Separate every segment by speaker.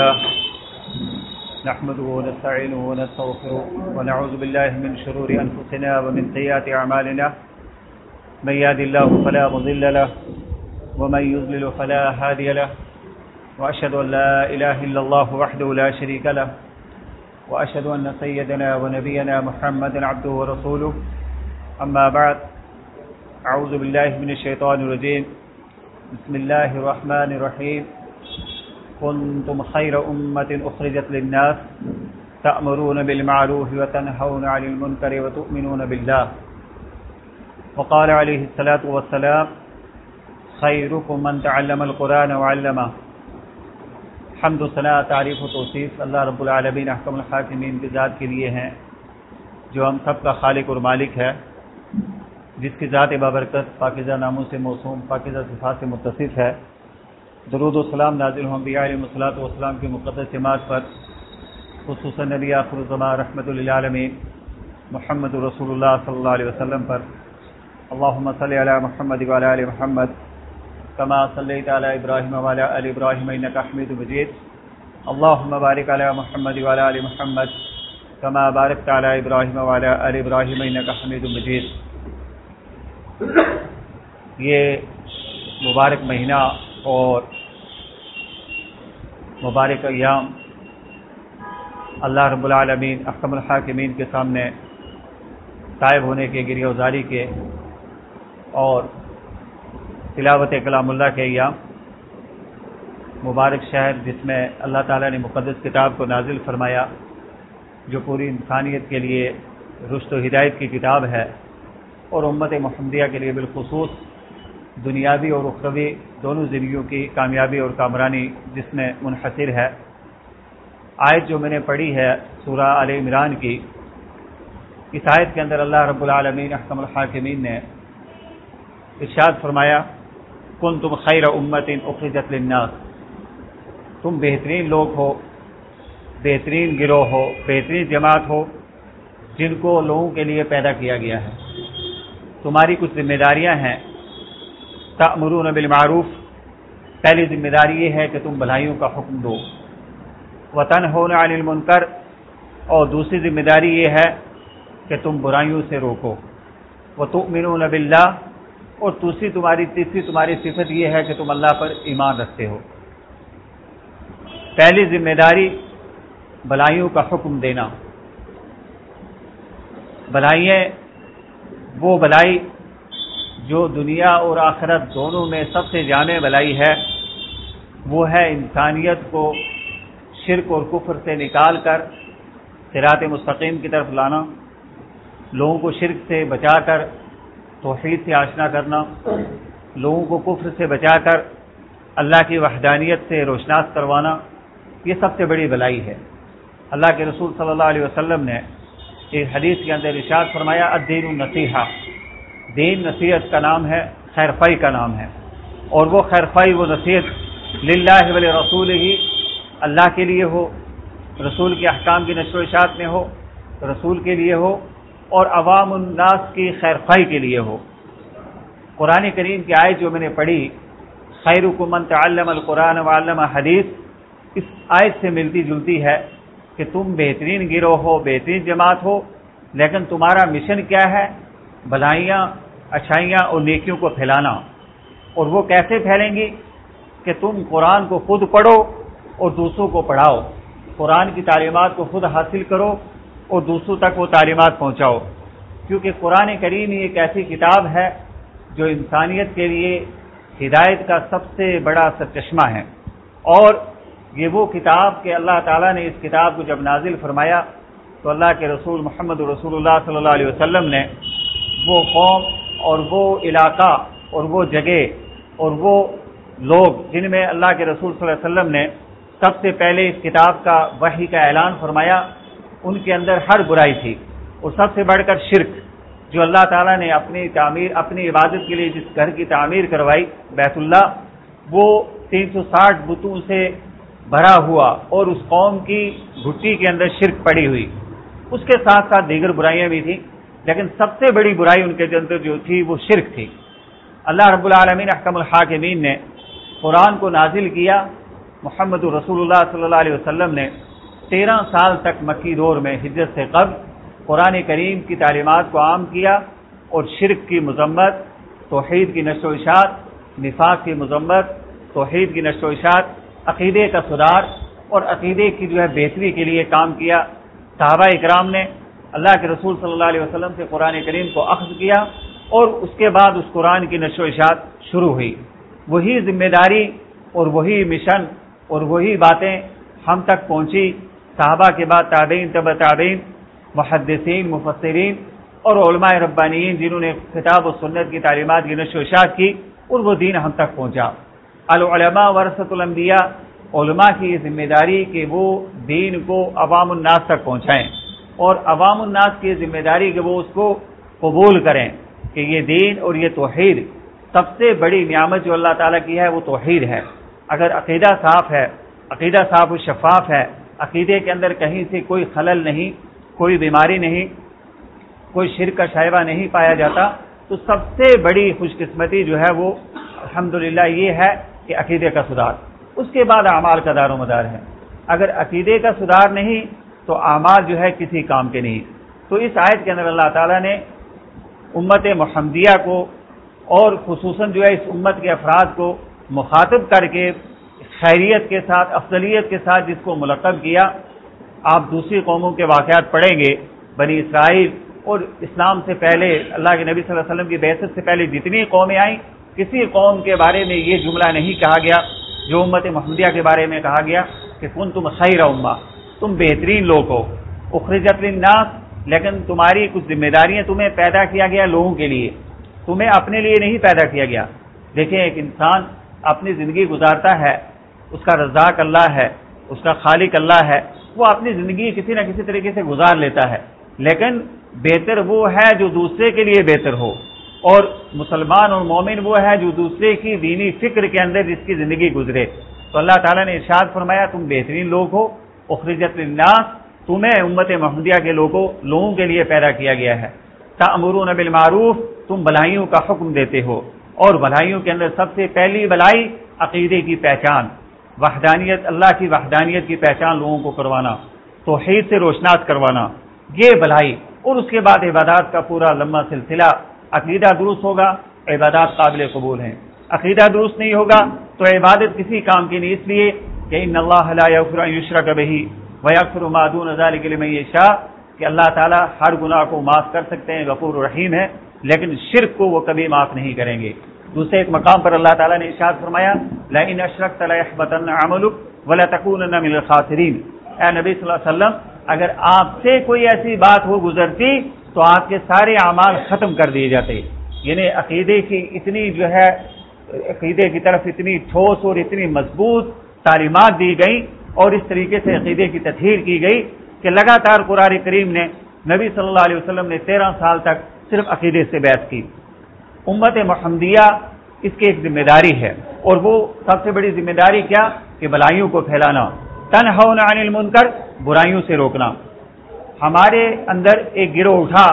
Speaker 1: الحمد لله نحمده ونستعينه ونستغفره ونعوذ بالله من شرور أنفسنا ومن سيئات أعمالنا من يهد الله فلا مضل له ومن يضلل فلا هادي له وأشهد أن لا إله إلا الله وحده لا شريك له وأشهد أن سيدنا ونبينا محمدا عبده ورسوله أما بعد أعوذ بالله من الشيطان الرجيم بسم الله الرحمن الرحيم كنتم خير أمة أخرجت للناس تأمرون بالمعروف وتنهون عن المنكر وتؤمنون بالله. وقال عليه الصلاة والسلام خيركم من تعلم القرآن وعلمه. حمد صلاح تعریف و توصیف اللہ رب العالمین، احکم الحاکمین کی ذات کے لیے ہیں، جو ہم سب کا خالق اور مالک ہے، جس کی ذات بابرکت پاکزہ ناموں سے موسوم پاکزہ صفات سے متصف ہے۔ درود و سلام نازل ہوں بیا علیہ وصلاۃ والسلام کی مقدس جماعت پر، خصوصاً نبی آخر الزما رحمۃ اللہ محمد رسول اللہ صلی اللہ علیہ وسلم پر۔ اللہم صلی علی محمد وعلی علی محمد كما صليت على ابراهيم وعلى ال ابراهيم انك حميد مجيد اللهم بارك محمد وعلى ال محمد كما باركت على ابراهيم وعلى ال ابراهيم انك حميد یہ مبارک مہینہ اور مبارک ایام اللہ رب العالمین، احکم الحاکمین کے سامنے طائب ہونے کے گری وزاری کے اور تلاوت کلام اللہ کے ایام مبارک شہر جس میں اللہ تعالیٰ نے مقدس کتاب کو نازل فرمایا، جو پوری انسانیت کے لیے رشت و ہدایت کی کتاب ہے اور امت محمدیہ کے لیے بالخصوص دنیاوی اور اخروی دونوں زندگیوں کی کامیابی اور کامرانی جس میں منحصر ہے۔ آیت جو میں نے پڑھی ہے سورہ علیہ عمران کی، اس آیت کے اندر اللہ رب العالمین احکم الحاکمین نے ارشاد فرمایا کن تم خیر امت اخرجت للناس۔ تم بہترین لوگ ہو، بہترین گروہ ہو، بہترین جماعت ہو، جن کو لوگوں کے لیے پیدا کیا گیا ہے۔ تمہاری کچھ ذمہ داریاں ہیں تأمرون بالمعروف۔ پہلی ذمہ داری یہ ہے کہ تم بھلائیوں کا حکم دو۔ وطن ہونا عن المنکر اور دوسری ذمہ داری یہ ہے کہ تم برائیوں سے روکو۔ وہ تؤمنون باللہ اور دوسری تمہاری، تیسری تمہاری صفت یہ ہے کہ تم اللہ پر ایمان رکھتے ہو۔ پہلی ذمہ داری بلائیوں کا حکم دینا۔ بلائییں وہ بلائی جو دنیا اور آخرت دونوں میں سب سے جامع بلائی ہے، وہ ہے انسانیت کو شرک اور کفر سے نکال کر سرات مستقیم کی طرف لانا، لوگوں کو شرک سے بچا کر توحید سے آشنا کرنا، لوگوں کو کفر سے بچا کر اللہ کی وحدانیت سے روشناس کروانا، یہ سب سے بڑی بلائی ہے۔ اللہ کے رسول صلی اللہ علیہ وسلم نے ایک حدیث کے اندر ارشاد فرمایا، الدین النصیحہ۔ دین نصیحت کا نام ہے خیر فائی کا نام ہے۔ اور وہ خیر فائی وہ نصیحت للہ ولی رسول ہی اللہ کے لیے ہو، رسول کے احکام کی نشر و اشاعت میں ہو، رسول کے لیے ہو، اور عوام الناس کی خیر خواہ کے لیے ہو۔ قرآن کریم کی آیت جو میں نے پڑھی خیر حکومت علم القرآن وعلم حدیث، اس آیت سے ملتی جلتی ہے کہ تم بہترین گروہ ہو، بہترین جماعت ہو، لیکن تمہارا مشن کیا ہے؟ بھلائیاں، اچھائیاں اور نیکیوں کو پھیلانا۔ اور وہ کیسے پھیلیں گی؟ کہ تم قرآن کو خود پڑھو اور دوسروں کو پڑھاؤ۔ قرآن کی تعلیمات کو خود حاصل کرو اور دوسروں تک وہ تعلیمات پہنچاؤ۔ کیونکہ قرآن کریم ایک ایسی کتاب ہے جو انسانیت کے لیے ہدایت کا سب سے بڑا سرچشمہ ہے۔ اور یہ وہ کتاب کہ اللہ تعالیٰ نے اس کتاب کو جب نازل فرمایا تو اللہ کے رسول محمد رسول اللہ صلی اللہ علیہ وسلم نے وہ قوم اور وہ علاقہ اور وہ جگہ اور وہ لوگ جن میں اللہ کے رسول صلی اللہ علیہ وسلم نے سب سے پہلے اس کتاب کا وحی کا اعلان فرمایا، ان کے اندر ہر برائی تھی اور سب سے بڑھ کر شرک، جو اللہ تعالیٰ نے اپنی تعمیر، اپنی عبادت کے لیے جس گھر کی تعمیر کروائی، بیت اللہ، وہ تین سو ساٹھ بتوں سے بھرا ہوا اور اس قوم کی گھٹی کے اندر شرک پڑی ہوئی۔ اس کے ساتھ ساتھ دیگر برائیاں بھی تھیں۔ لیکن سب سے بڑی برائی ان کے اندر جو تھی وہ شرک تھی۔ اللہ رب العالمین احکم الحاکمین نے قرآن کو نازل کیا۔ محمد رسول اللہ صلی اللہ علیہ وسلم نے تیرہ سال تک مکی دور میں ہجرت سے قبل قرآن کریم کی تعلیمات کو عام کیا اور شرک کی مذمت، توحید کی نشو و اشاعت نفاق کی مذمت، توحید کی نشو و اشاعت عقیدے کا سدھار اور عقیدے کی جو ہے بہتری کے لیے کام کیا۔ صحابہ اکرام نے اللہ کے رسول صلی اللہ علیہ وسلم سے قرآن کریم کو اخذ کیا اور اس کے بعد اس قرآن کی نشو و اشاعت شروع ہوئی۔ وہی ذمہ داری اور وہی مشن اور وہی باتیں ہم تک پہنچی۔ صحابہ کے بعد تابعین طب تابعین، محدثین، مفسرین اور علماء ربانیین جنہوں نے خطاب و سنت کی، تعلیمات کی، نشو و اشاعت کی اور وہ دین ہم تک پہنچا۔ العلماء ورثت الانبیاء، علماء کی یہ ذمہ داری کہ وہ دین کو عوام الناس تک پہنچائیں۔ اور عوام الناس کی ذمہ داری کہ وہ اس کو قبول کریں کہ یہ دین اور یہ توحید سب سے بڑی نعمت جو اللہ تعالیٰ کی ہے وہ توحید ہے۔ اگر عقیدہ صاف ہے، عقیدہ صاف و شفاف ہے، عقیدے کے اندر کہیں سے کوئی خلل نہیں، کوئی بیماری نہیں، کوئی شرک کا شائبہ نہیں پایا جاتا، تو سب سے بڑی خوش قسمتی جو ہے وہ الحمد یہ ہے کہ عقیدے کا سدھار۔ اس کے بعد اعمال کا دار و مدار ہے۔ اگر عقیدے کا سدھار نہیں تو اعمال جو ہے کسی کام کے نہیں۔ تو اس آیت کے اندر اللہ تعالیٰ نے امت محمدیہ کو اور خصوصاً جو ہے اس امت کے افراد کو مخاطب کر کے خیریت کے ساتھ، افضلیت کے ساتھ جس کو ملقب کیا، آپ دوسری قوموں کے واقعات پڑھیں گے، بنی اسرائیل اور اسلام سے پہلے، اللہ کے نبی صلی اللہ علیہ وسلم کی بحثت سے پہلے جتنی قومیں آئیں، کسی قوم کے بارے میں یہ جملہ نہیں کہا گیا، جو امت محمدیہ کے بارے میں کہا گیا کہ کن تم خیر اما تم بہترین لوگ ہو۔ اخرجت الناس لیکن تمہاری کچھ ذمہ داریاں تمہیں پیدا کیا گیا لوگوں کے لیے۔ تمہیں اپنے لیے نہیں پیدا کیا گیا۔ دیکھیں، ایک انسان اپنی زندگی گزارتا ہے، اس کا رزاق اللہ ہے، اس کا خالق اللہ ہے، وہ اپنی زندگی کسی نہ کسی طریقے سے گزار لیتا ہے۔ لیکن بہتر وہ ہے جو دوسرے کے لیے بہتر ہو۔ اور مسلمان اور مومن وہ ہے جو دوسرے کی دینی فکر کے اندر جس کی زندگی گزرے۔ تو اللہ تعالیٰ نے ارشاد فرمایا، تم بہترین لوگ ہو۔ اخرجت الناس تمہیں امت محمدیہ کے لوگوں لوگوں کے لیے پیدا کیا گیا ہے۔ امرون بالمعروف، تم بلائیوں کا حکم دیتے ہو۔ اور بلائیوں کے اندر سب سے پہلی بلائی عقیدے کی پہچان۔ وحدانیت، اللہ کی وحدانیت کی پہچان لوگوں کو کروانا۔ توحید سے روشناس کروانا۔ یہ بلائی، اور اس کے بعد عبادات کا پورا لمبا سلسلہ عقیدہ درست ہوگا، عبادات قابل قبول ہیں۔ عقیدہ درست نہیں ہوگا تو عبادت کسی کام کی نہیں، اس لیے کہ ان اللہ یشرا کبھی ویکفر معدون نظال کے لیے میں یہ شاہ کہ اللہ تعالیٰ ہر گناہ کو معاف کر سکتے ہیں، غفور الرحیم ہے، لیکن شرک کو وہ کبھی معاف نہیں کریں گے۔ دوسرے ایک مقام پر اللہ تعالیٰ نے اشاد فرمایا لائن اشرک طلحبتن عملک ولا تکون من الخاسرین۔ اے نبی صلی اللہ علیہ وسلم، اگر آپ سے کوئی ایسی بات ہو گزرتی، تو آپ کے سارے اعمال ختم کر دیے جاتے۔ یعنی عقیدے کی اتنی جو ہے، عقیدے کی طرف اتنی ٹھوس اور اتنی مضبوط تعلیمات دی گئی اور اس طریقے سے عقیدے کی تطہیر کی گئی کہ لگاتار قرآن کریم نے نبی صلی اللہ علیہ وسلم نے تیرہ سال تک صرف عقیدے سے بیعت کی۔ امت محمدیہ اس کی ایک ذمہ داری ہے اور وہ سب سے بڑی ذمہ داری کیا؟ کہ بلائیوں کو پھیلانا۔ تن عن المنکر، برائیوں سے روکنا۔ ہمارے اندر ایک گروہ اٹھا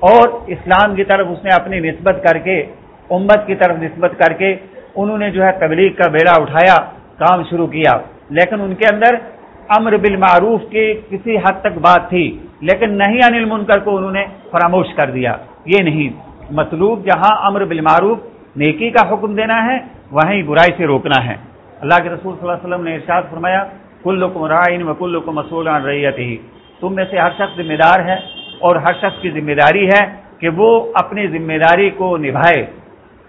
Speaker 1: اور اسلام کی طرف اس نے اپنی نسبت کر کے، امت کی طرف نسبت کر کے انہوں نے جو ہے تبلیغ کا بیڑا اٹھایا۔ کام شروع کیا۔ لیکن ان کے اندر امر بالمعروف کی کسی حد تک بات تھی۔ لیکن نہیں انل منکر کو انہوں نے فراموش کر دیا۔ یہ نہیں۔ مطلوب جہاں امر بالمعروف نیکی کا حکم دینا ہے، وہیں برائی سے روکنا ہے۔ اللہ کے رسول صلی اللہ علیہ وسلم نے ارشاد فرمایا کل لکم رائن و کل کو مسول ریت ہی تم میں سے ہر شخص ذمہ دار ہے اور ہر شخص کی ذمہ داری ہے کہ وہ اپنی ذمہ داری کو نبھائے۔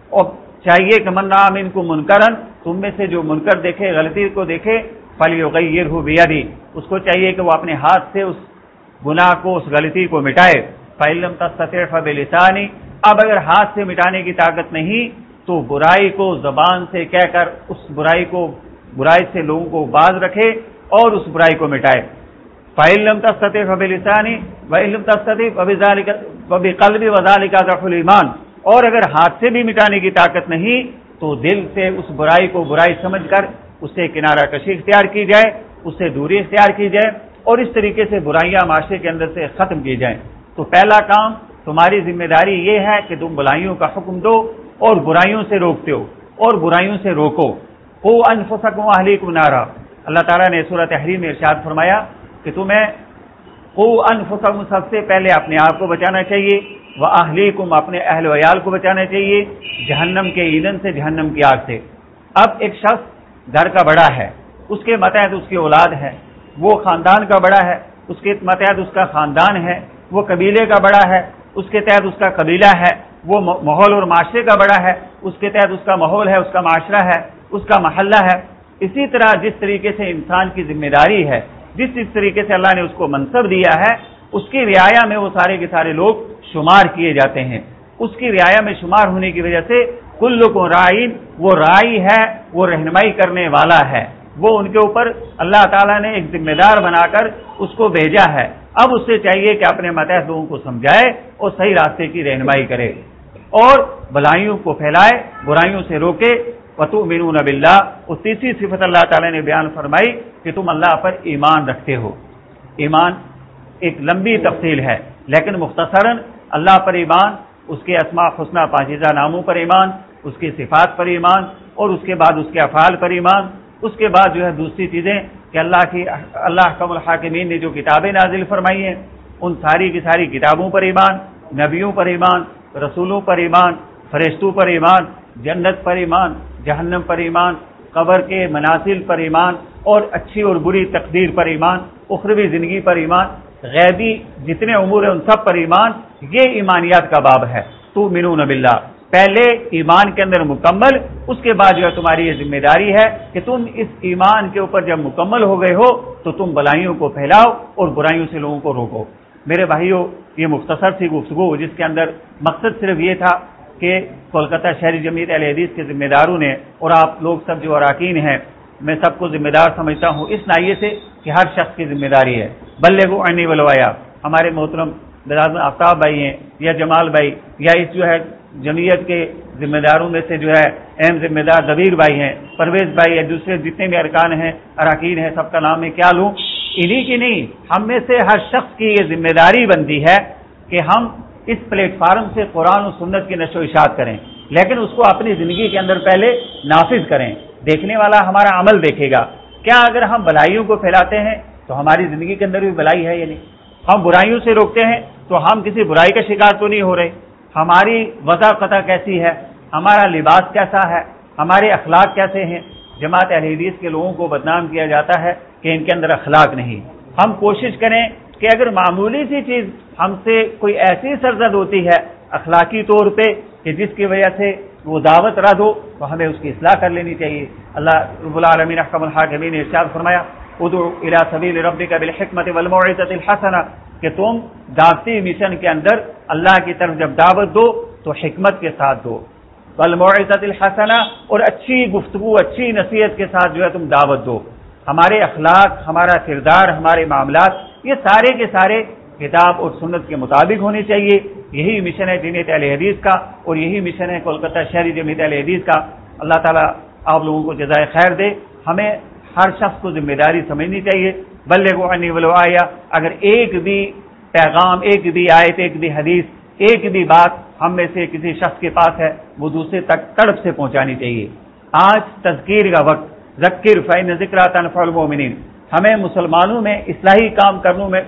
Speaker 1: اور چاہیے کہ من نام ان کو منکرن تم میں سے جو منکر دیکھے، غلطی کو دیکھے پلی غیر ہو بیادی اس کو چاہیے کہ وہ اپنے ہاتھ سے اس گناہ کو، اس غلطی کو مٹائے۔ فعلم تصطف لسانی اب اگر ہاتھ سے مٹانے کی طاقت نہیں، تو برائی کو زبان سے کہہ کر، اس برائی کو، برائی سے لوگوں کو باز رکھے اور اس برائی کو مٹائے۔ فعلم تصطف لسانی و علم تصطف ابھی قلبی وزال کا ضف المان اور اگر ہاتھ سے بھی مٹانے کی طاقت نہیں تو دل سے اس برائی کو برائی سمجھ کر اس سے کنارہ کشی اختیار کی جائے اس سے دوری اختیار کی جائے اور اس طریقے سے برائیاں معاشرے کے اندر سے ختم کی جائیں۔ تو پہلا کام تمہاری ذمہ داری یہ ہے کہ تم بلائیوں کا حکم دو اور برائیوں سے روکتے ہو اور برائیوں سے روکو۔ او انفسکم اہلیکم نارا۔ اللہ تعالیٰ نے صورت تحریر میں ارشاد فرمایا کہ تمہیں او انفسکم سب سے پہلے اپنے آپ کو بچانا چاہیے۔ وہ اہلیکم اپنے اہل ویال کو بچانا چاہیے، جہنم کے ایندھن سے، جہنم کی آگ سے۔ اب ایک شخص گھر کا بڑا ہے، اس کے متحد اس کی اولاد ہے۔ وہ خاندان کا بڑا ہے، اس کے متحد اس کا خاندان ہے۔ وہ قبیلے کا بڑا ہے، اس کے تحت اس کا قبیلہ ہے۔ وہ ماحول اور معاشرے کا بڑا ہے، اس کے تحت اس کا ماحول ہے، اس کا معاشرہ ہے، اس کا محلہ ہے۔ اسی طرح جس طریقے سے انسان کی ذمہ داری ہے، جس جس طریقے سے اللہ نے اس کو منصب دیا ہے، اس کی رعایا میں وہ سارے کے سارے لوگ شمار کیے جاتے ہیں۔ اس کی رعایا میں شمار ہونے کی وجہ سے کل کو رائن، وہ رائی ہے، وہ رہنمائی کرنے والا ہے۔ وہ ان کے اوپر اللہ تعالیٰ نے ایک ذمہ دار بنا کر اس کو بھیجا ہے۔ اب اس سے چاہیے کہ اپنے متحد لوگوں کو سمجھائے اور صحیح راستے کی رہنمائی کرے۔ اور بلائیوں کو پھیلائے، برائیوں سے روکے۔ وطو مینون اب اللہ اور تیسری صفت اللہ تعالی نے بیان فرمائی کہ تم اللہ پر ایمان رکھتے ہو۔ ایمان ایک لمبی تفصیل ہے، لیکن مختصراً اللہ پر ایمان اس کے اسماء حسنہ پاجیزہ ناموں پر ایمان اس کی صفات پر ایمان اور اس کے بعد اس کے افعال پر ایمان اس کے بعد جو ہے دوسری چیزیں کہ اللہ کی اللہ کم الحاکمین نے جو کتابیں نازل فرمائی ہیں ان ساری کی ساری کتابوں پر ایمان نبیوں پر ایمان رسولوں پر ایمان فرشتوں پر ایمان جنت پر ایمان جہنم پر ایمان قبر کے مناسل پر ایمان اور اچھی اور بری تقدیر پر ایمان اخروی زندگی پر ایمان غیبی جتنے امور ہیں ان سب پر ایمان، یہ ایمانیات کا باب ہے۔ تو منون باللہ۔ پہلے ایمان کے اندر مکمل، اس کے بعد جو ہے تمہاری یہ ذمہ داری ہے کہ تم اس ایمان کے اوپر جب مکمل ہو گئے ہو، تو تم بلائیوں کو پھیلاؤ اور برائیوں سے لوگوں کو روکو۔ میرے بھائیوں، یہ مختصر سی گفتگو جس کے اندر مقصد صرف یہ تھا کہ کولکتہ شہری جمعیت علیہ حدیث کے ذمہ داروں نے اور آپ لوگ سب جو اراکین ہیں میں سب کو ذمہ دار سمجھتا ہوں اس نائیے سے کہ ہر شخص کی ذمہ داری ہے۔ بلے کو انی بلوایا۔ ہمارے محترم آفتاب بھائی ہیں یا جمال بھائی یا اس جو ہے جمعیت کے ذمہ داروں میں سے جو ہے اہم ذمہ دار دبیر بھائی ہیں، پرویز بھائی یا دوسرے جتنے بھی ارکان ہیں، اراکین ہیں، سب کا نام میں کیا لوں؟ انہی کی نہیں، ہم میں سے ہر شخص کی یہ ذمہ داری بنتی ہے کہ ہم اس پلیٹ فارم سے قرآن و سنت کی نشو و اشاعت کریں، لیکن اس کو اپنی زندگی کے اندر پہلے نافذ کریں۔ دیکھنے والا ہمارا عمل دیکھے گا۔ کیا اگر ہم بلائیوں کو پھیلاتے ہیں تو ہماری زندگی کے اندر بھی بلائی ہے یا نہیں؟ ہم برائیوں سے روکتے ہیں تو ہم کسی برائی کا شکار تو نہیں ہو رہے۔ ہماری وضا قطع کیسی ہے؟ ہمارا لباس کیسا ہے؟ ہمارے اخلاق کیسے ہیں؟ جماعت حدیث کے لوگوں کو بدنام کیا جاتا ہے کہ ان کے اندر اخلاق نہیں۔ ہم کوشش کریں کہ اگر معمولی سی چیز ہم سے کوئی ایسی سرزد ہوتی ہے اخلاقی طور پہ کہ جس کی وجہ سے وہ دعوت رد ہو تو ہمیں اس کی اصلاح کر لینی چاہیے۔ اللہ رب العالمین احکم الحاکمین نے ارشاد فرمایا ادو الا سبیل ربک بالحکمت والموعظۃ الحسنہ کہ تم دعوتی مشن کے اندر اللہ کی طرف جب دعوت دو تو حکمت کے ساتھ دو۔ بالموعظت الحسنہ اور اچھی گفتگو، اچھی نصیحت کے ساتھ جو ہے تم دعوت دو۔ ہمارے اخلاق، ہمارا کردار، ہمارے معاملات، یہ سارے کے سارے کتاب اور سنت کے مطابق ہونی چاہیے۔ یہی مشن ہے جمعیت علیہ حدیث کا اور یہی مشن ہے کولکتہ شہری جمعیت علیہ حدیث کا۔ اللہ تعالیٰ آپ لوگوں کو جزائے خیر دے۔ ہمیں ہر شخص کو ذمہ داری سمجھنی چاہیے۔ بلے کو انی ولوایا اگر ایک بھی پیغام، ایک بھی آیت، ایک بھی حدیث، ایک بھی بات ہم میں سے کسی شخص کے پاس ہے، وہ دوسرے تک تڑپ سے پہنچانی چاہیے۔ آج تذکیر کا وقت۔ ذکر فین ذکر تنف المومنین ہمیں مسلمانوں میں، اصلاحی کام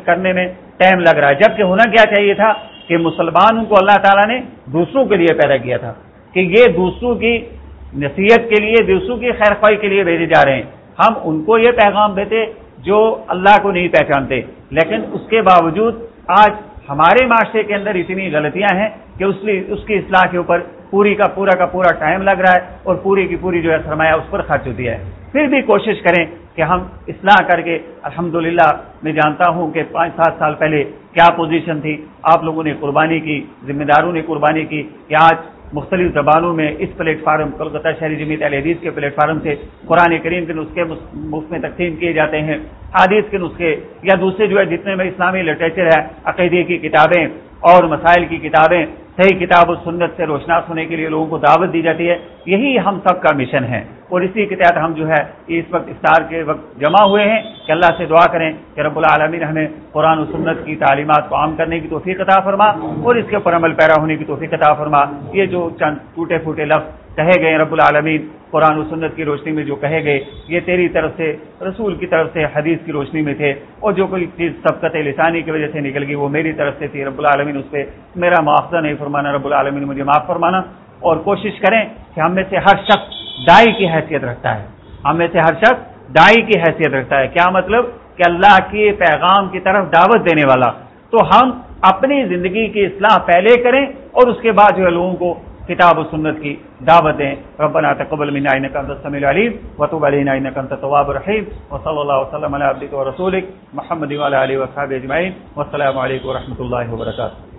Speaker 1: کرنے میں ٹائم لگ رہا ہے۔ جبکہ ہونا کیا چاہیے تھا کہ مسلمانوں کو اللہ تعالیٰ نے دوسروں کے لیے پیدا کیا تھا کہ یہ دوسروں کی نصیحت کے لیے، دوسروں کی خیر خواہ کے لیے بھیجے جا رہے ہیں۔ ہم ان کو یہ پیغام دیتے جو اللہ کو نہیں پہچانتے۔ لیکن اس کے باوجود آج ہمارے معاشرے کے اندر اتنی غلطیاں ہیں کہ اس اس کی اصلاح کے اوپر پوری کا پورا کا پورا ٹائم لگ رہا ہے اور پوری کی پوری جو ہے سرمایہ اس پر خرچ ہوتی ہے۔ پھر بھی کوشش کریں کہ ہم اصلاح کر کے، الحمدللہ، میں جانتا ہوں کہ پانچ سات سال پہلے کیا پوزیشن تھی۔ آپ لوگوں نے قربانی کی، ذمہ داروں نے قربانی کی کہ آج مختلف زبانوں میں اس پلیٹ فارم کولکتہ شہری جمیت علیہ حدیث کے پلیٹ فارم سے قرآن کریم کے نسخے مفت میں تقسیم کیے جاتے ہیں حادیث کے نسخے یا دوسرے جو ہے جتنے میں اسلامی لٹریچر ہے، عقیدے کی کتابیں اور مسائل کی کتابیں صحیح کتاب و سنت سے روشناس ہونے کے لیے لوگوں کو دعوت دی جاتی ہے، یہی ہم سب کا مشن ہے۔ اور اسی کے تحت ہم جو ہے، اس وقت افطار کے وقت جمع ہوئے ہیں۔ کہ اللہ سے دعا کریں کہ رب العالمین ہمیں قرآن و سنت کی تعلیمات کو عام کرنے کی توفیق عطا فرما اور اس کے پر عمل پیرا ہونے کی توفیق عطا فرما۔ یہ جو چند ٹوٹے پھوٹے لفظ کہے گئے رب العالمین، قرآن و سنت کی روشنی میں جو کہے گئے، یہ تیری طرف سے، رسول کی طرف سے حدیث کی روشنی میں تھے اور جو کوئی چیز سبقت لسانی کی وجہ سے نکل گئی، وہ میری طرف سے تھی۔ رب العالمین، اس پہ میرا معاوضہ نہیں فرمانا۔ رب العالمین، مجھے معاف فرمانا اور کوشش کریں کہ ہم میں سے ہر شخص دائی کی حیثیت رکھتا ہے۔ ہم میں سے ہر شخص دائی کی حیثیت رکھتا ہے۔ کیا مطلب؟ کہ اللہ کے پیغام کی طرف دعوت دینے والا۔ تو ہم اپنی زندگی کی اصلاح پہلے کریں اور اس کے بعد جو ہے لوگوں کو کتاب و سنت کی دعوتیں. ربنا تقبل منا انك انت السميع العليم وتب علينا انك انت التواب الرحيم وصلى الله وسلم على عبدك ورسولك محمد وعلى اله وصحبه اجمعين والسلام عليكم ورحمه الله وبركاته